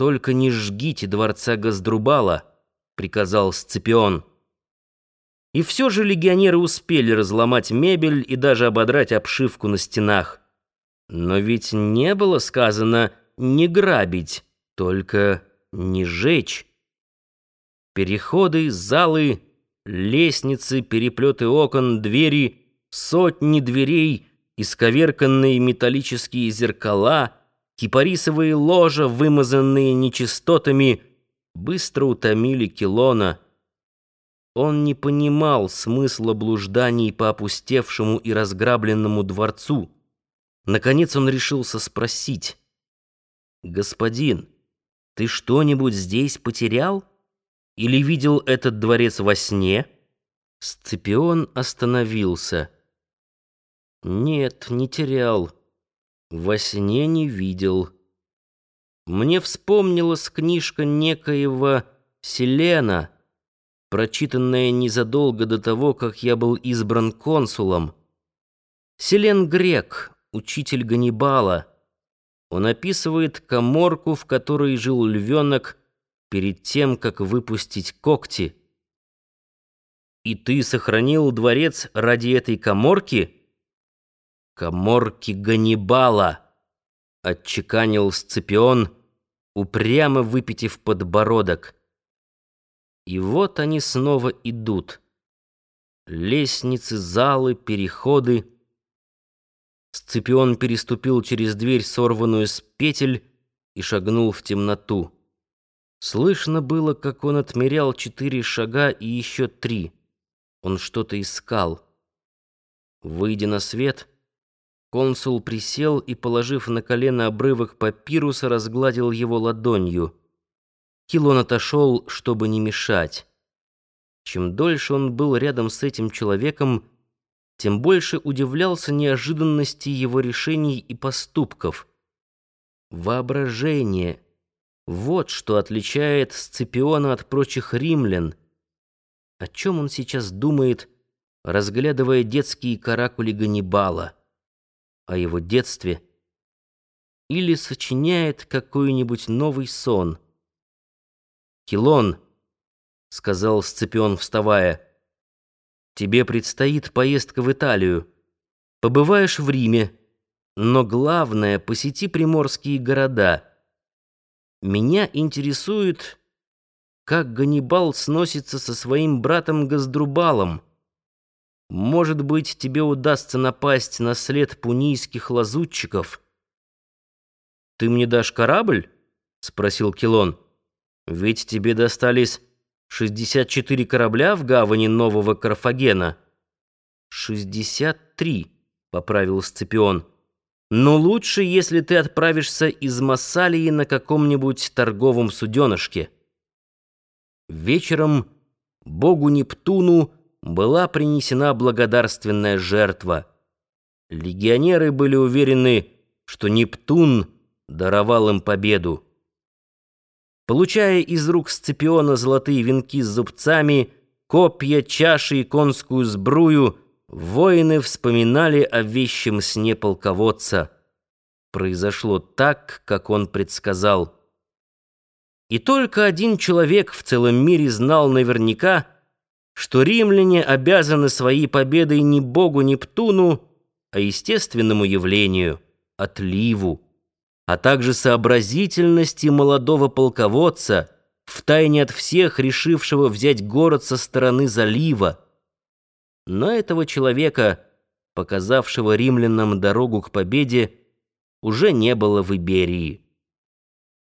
«Только не жгите дворца Газдрубала», — приказал Сципион. И все же легионеры успели разломать мебель и даже ободрать обшивку на стенах. Но ведь не было сказано «не грабить», только «не жечь». Переходы, залы, лестницы, переплеты окон, двери, сотни дверей, исковерканные металлические зеркала, кипарисовые ложа, вымазанные нечистотами, быстро утомили Килона — он не понимал смысла блужданий по опустевшему и разграбленному дворцу. Наконец он решился спросить. «Господин, ты что-нибудь здесь потерял? Или видел этот дворец во сне?» Сципион остановился. «Нет, не терял. Во сне не видел. Мне вспомнилась книжка некоего Селена» прочитанное незадолго до того, как я был избран консулом. Селен Грек, учитель Ганнибала. Он описывает коморку, в которой жил львенок перед тем, как выпустить когти. «И ты сохранил дворец ради этой коморки?» «Коморки Ганнибала», — отчеканил Сципион, упрямо выпитив подбородок. И вот они снова идут. Лестницы, залы, переходы. Сципион переступил через дверь, сорванную с петель, и шагнул в темноту. Слышно было, как он отмерял четыре шага и еще три. Он что-то искал. Выйдя на свет, консул присел и, положив на колено обрывок папируса, разгладил его ладонью. Килон отошел, чтобы не мешать. Чем дольше он был рядом с этим человеком, тем больше удивлялся неожиданности его решений и поступков. Воображение — вот что отличает Сципиона от прочих римлян. О чем он сейчас думает, разглядывая детские каракули Ганнибала? О его детстве? Или сочиняет какой-нибудь новый сон — «Килон», — сказал Сципион, вставая, — «тебе предстоит поездка в Италию. Побываешь в Риме, но главное — посети приморские города. Меня интересует, как Ганнибал сносится со своим братом Газдрубалом. Может быть, тебе удастся напасть на след пунийских лазутчиков». «Ты мне дашь корабль?» — спросил Килон. Ведь тебе достались 64 корабля в гавани Нового Карфагена. 63, поправил Сципион. Но лучше, если ты отправишься из Массалии на каком-нибудь торговом суденышке. Вечером богу Нептуну была принесена благодарственная жертва. Легионеры были уверены, что Нептун даровал им победу. Получая из рук Сципиона золотые венки с зубцами, копья, чаши и конскую сбрую, воины вспоминали о вещем сне полководца. Произошло так, как он предсказал. И только один человек в целом мире знал наверняка, что римляне обязаны своей победой не богу Нептуну, а естественному явлению — отливу а также сообразительности молодого полководца, втайне от всех решившего взять город со стороны залива. Но этого человека, показавшего римлянам дорогу к победе, уже не было в Иберии.